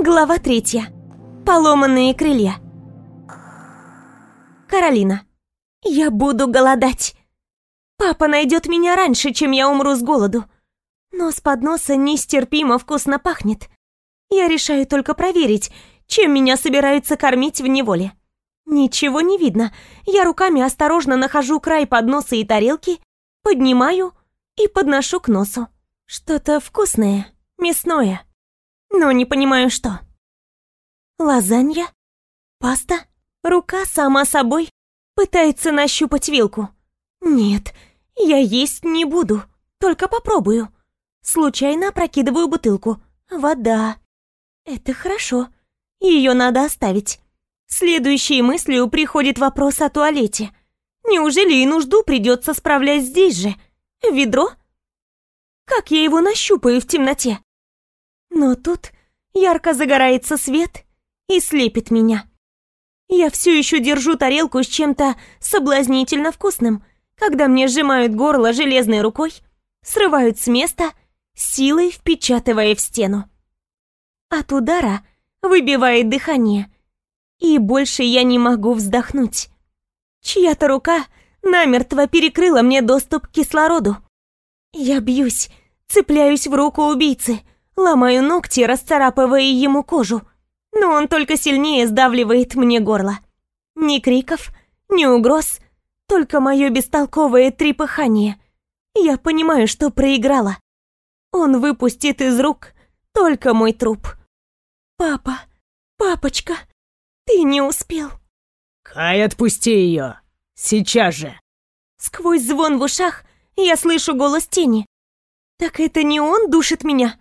Глава третья. Поломанные крылья. Каролина. Я буду голодать. Папа найдет меня раньше, чем я умру с голоду. Но с подноса нестерпимо вкусно пахнет. Я решаю только проверить, чем меня собираются кормить в неволе. Ничего не видно. Я руками осторожно нахожу край подноса и тарелки, поднимаю и подношу к носу. Что-то вкусное, мясное. Но не понимаю, что. Лазанья? Паста? Рука сама собой пытается нащупать вилку. Нет, я есть не буду, только попробую. Случайно опрокидываю бутылку. Вода. Это хорошо. Ее надо оставить. Следующей мыслью приходит вопрос о туалете. Неужели и нужду придется справлять здесь же? Ведро? Как я его нащупаю в темноте? Но тут ярко загорается свет и слепит меня. Я все еще держу тарелку с чем-то соблазнительно вкусным, когда мне сжимают горло железной рукой, срывают с места, силой впечатывая в стену. От удара выбивает дыхание, и больше я не могу вздохнуть. Чья-то рука намертво перекрыла мне доступ к кислороду. Я бьюсь, цепляюсь в руку убийцы, ломаю ногти, расцарапывая ему кожу, но он только сильнее сдавливает мне горло. Ни криков, ни угроз, только мое бестолковое трепыхание. Я понимаю, что проиграла. Он выпустит из рук только мой труп. Папа, папочка, ты не успел. Кай, отпусти ее. Сейчас же. Сквозь звон в ушах я слышу голос тени. Так это не он душит меня?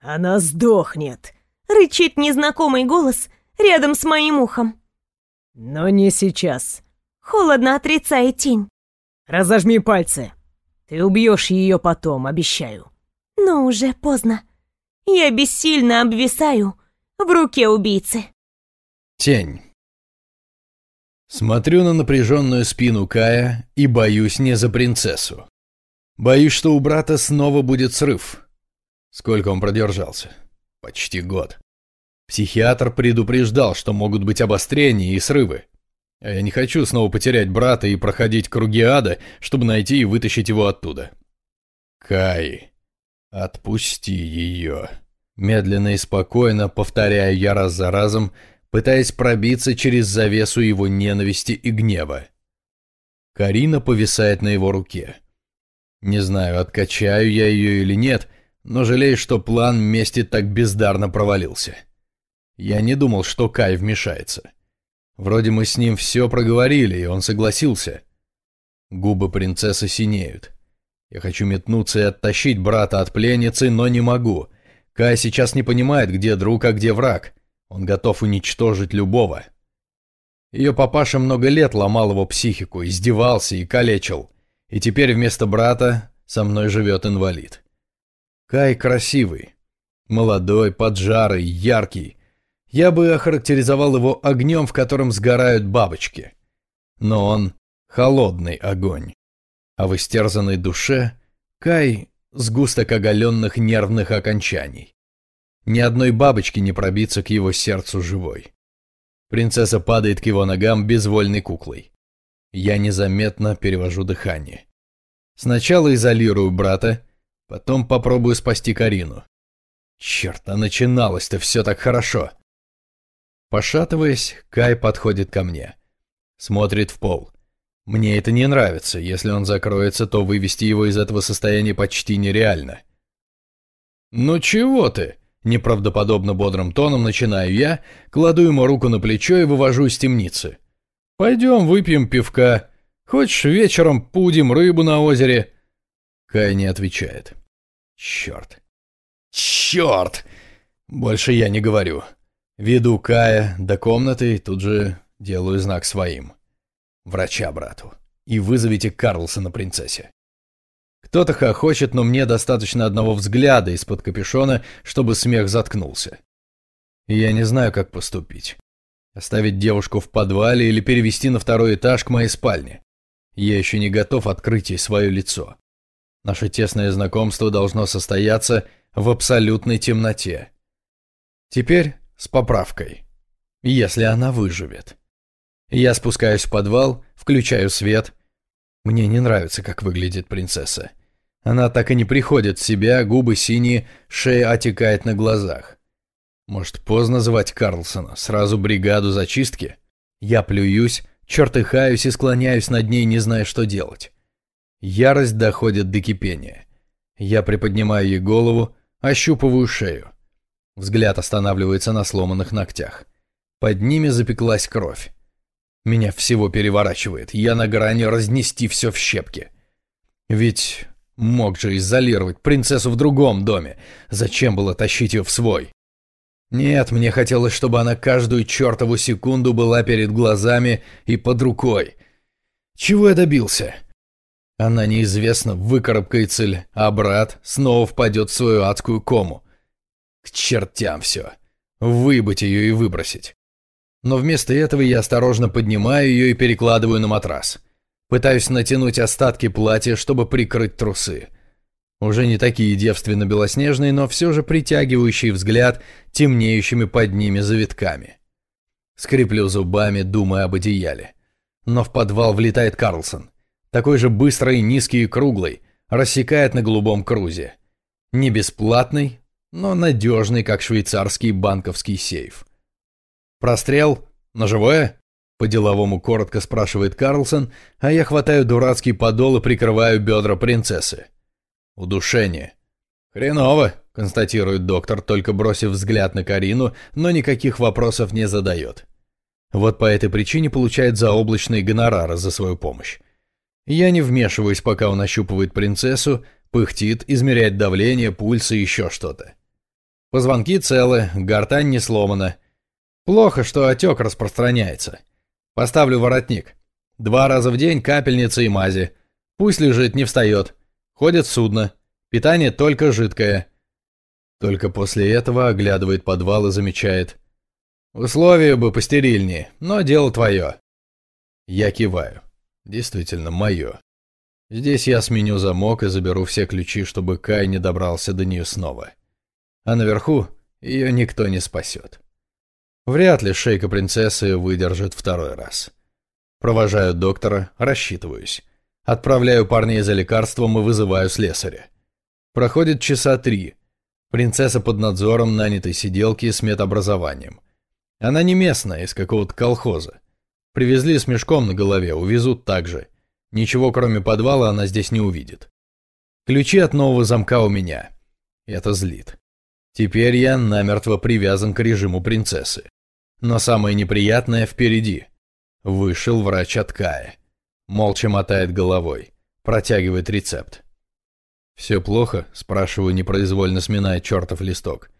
Она сдохнет. Рычит незнакомый голос рядом с моим ухом. Но не сейчас. Холодно отрицает тень. Разожми пальцы. Ты убьешь ее потом, обещаю. Но уже поздно. Я бессильно обвисаю в руке убийцы. Тень. Смотрю на напряженную спину Кая и боюсь не за принцессу. Боюсь, что у брата снова будет срыв. Сколько он продержался? Почти год. Психиатр предупреждал, что могут быть обострения и срывы. А я не хочу снова потерять брата и проходить круги ада, чтобы найти и вытащить его оттуда. Кай, отпусти ее. Медленно и спокойно повторяю я раз за разом, пытаясь пробиться через завесу его ненависти и гнева. Карина повисает на его руке. Не знаю, откачаю я ее или нет, но жалею, что план мести так бездарно провалился. Я не думал, что Кай вмешается. Вроде мы с ним все проговорили, и он согласился. Губы принцессы синеют. Я хочу метнуться и оттащить брата от пленницы, но не могу. Кай сейчас не понимает, где друг, а где враг. Он готов уничтожить любого. Ее папаша много лет ломал его психику, издевался и калечил. И теперь вместо брата со мной живет инвалид. Кай красивый. Молодой, поджарый, яркий. Я бы охарактеризовал его огнем, в котором сгорают бабочки. Но он холодный огонь. А в истерзанной душе Кай — сгусток оголенных нервных окончаний. Ни одной бабочки не пробиться к его сердцу живой. Принцесса падает к его ногам безвольной куклой. Я незаметно перевожу дыхание. Сначала изолирую брата, потом попробую спасти Карину. Черт, а начиналось-то все так хорошо. Пошатываясь, Кай подходит ко мне. Смотрит в пол. Мне это не нравится. Если он закроется, то вывести его из этого состояния почти нереально. «Ну чего ты?» Неправдоподобно бодрым тоном начинаю я, кладу ему руку на плечо и вывожу из темницы. «Пойдем выпьем пивка. Хочешь, вечером пудим рыбу на озере?» Кай не отвечает. «Черт! Черт!» Больше я не говорю. Веду Кая до комнаты и тут же делаю знак своим. Врача брату. И вызовите Карлсона принцессе. Кто-то хохочет, но мне достаточно одного взгляда из-под капюшона, чтобы смех заткнулся. И я не знаю, как поступить. Оставить девушку в подвале или перевести на второй этаж к моей спальне. Я еще не готов открыть ей свое лицо. Наше тесное знакомство должно состояться в абсолютной темноте. Теперь С поправкой. Если она выживет. Я спускаюсь в подвал, включаю свет. Мне не нравится, как выглядит принцесса. Она так и не приходит в себя, губы синие, шея отекает на глазах. Может, поздно звать Карлсона, сразу бригаду зачистки? Я плююсь, чертыхаюсь и склоняюсь над ней, не зная, что делать. Ярость доходит до кипения. Я приподнимаю ей голову, ощупываю шею. Взгляд останавливается на сломанных ногтях. Под ними запеклась кровь. Меня всего переворачивает, я на грани разнести все в щепки. Ведь мог же изолировать принцессу в другом доме. Зачем было тащить ее в свой? Нет, мне хотелось, чтобы она каждую чертову секунду была перед глазами и под рукой. Чего я добился? Она неизвестно выкарабкается ли, а брат снова впадет в свою адскую кому. К чертям все. Выбыть ее и выбросить. Но вместо этого я осторожно поднимаю ее и перекладываю на матрас. Пытаюсь натянуть остатки платья, чтобы прикрыть трусы. Уже не такие девственно-белоснежные, но все же притягивающие взгляд темнеющими под ними завитками. Скреплю зубами, думая об одеяле. Но в подвал влетает Карлсон такой же быстрый, низкий и круглый, рассекает на голубом крузе. Не бесплатный, но надежный, как швейцарский банковский сейф. «Прострел? Ножевое?» По-деловому коротко спрашивает Карлсон, а я хватаю дурацкий подол и прикрываю бедра принцессы. Удушение. «Хреново», — констатирует доктор, только бросив взгляд на Карину, но никаких вопросов не задает. Вот по этой причине получает заоблачные гонорары за свою помощь. Я не вмешиваюсь, пока он ощупывает принцессу, пыхтит, измеряет давление, пульс и еще что-то. Позвонки целы, гортань не сломана. Плохо, что отек распространяется. Поставлю воротник. Два раза в день капельница и мази. Пусть лежит, не встает. Ходит судно. Питание только жидкое. Только после этого оглядывает подвал и замечает. Условия бы постерильнее, но дело твое. Я киваю. Действительно, мое. Здесь я сменю замок и заберу все ключи, чтобы Кай не добрался до нее снова. А наверху ее никто не спасет. Вряд ли шейка принцессы выдержит второй раз. Провожаю доктора, рассчитываюсь. Отправляю парней за лекарством и вызываю слесаря. Проходит часа три. Принцесса под надзором нанятой сиделки с медобразованием. Она не местная, из какого-то колхоза. Привезли с мешком на голове, увезут также. Ничего кроме подвала она здесь не увидит. Ключи от нового замка у меня. Это злит. Теперь я намертво привязан к режиму принцессы. Но самое неприятное впереди. Вышел врач от Кая. Молча мотает головой. Протягивает рецепт. «Все плохо?» – спрашиваю, непроизвольно сминая чертов листок.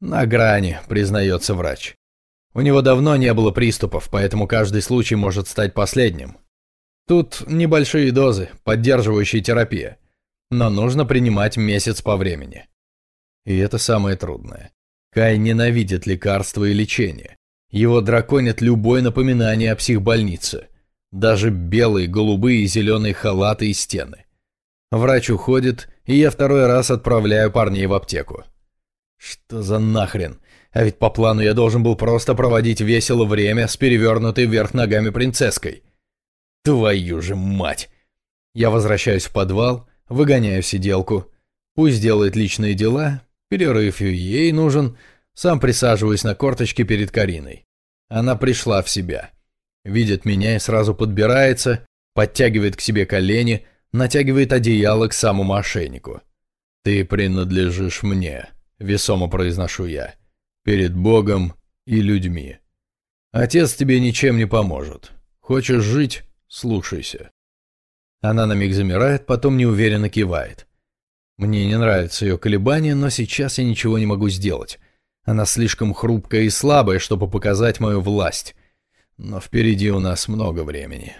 «На грани», – признается врач. У него давно не было приступов, поэтому каждый случай может стать последним. Тут небольшие дозы, поддерживающая терапия. Но нужно принимать месяц по времени. И это самое трудное. Кай ненавидит лекарства и лечение. Его драконит любое напоминание о психбольнице. Даже белые, голубые и зеленые халаты и стены. Врач уходит, и я второй раз отправляю парней в аптеку. Что за нахрен? А ведь по плану я должен был просто проводить весело время с перевернутой вверх ногами принцесской. Твою же мать! Я возвращаюсь в подвал, выгоняю сиделку. Пусть делает личные дела, перерыв ей нужен. Сам присаживаюсь на корточке перед Кариной. Она пришла в себя. Видит меня и сразу подбирается, подтягивает к себе колени, натягивает одеяло к самому ошейнику. «Ты принадлежишь мне», — весомо произношу я перед Богом и людьми. Отец тебе ничем не поможет. Хочешь жить – слушайся. Она на миг замирает, потом неуверенно кивает. Мне не нравится ее колебания, но сейчас я ничего не могу сделать. Она слишком хрупкая и слабая, чтобы показать мою власть. Но впереди у нас много времени.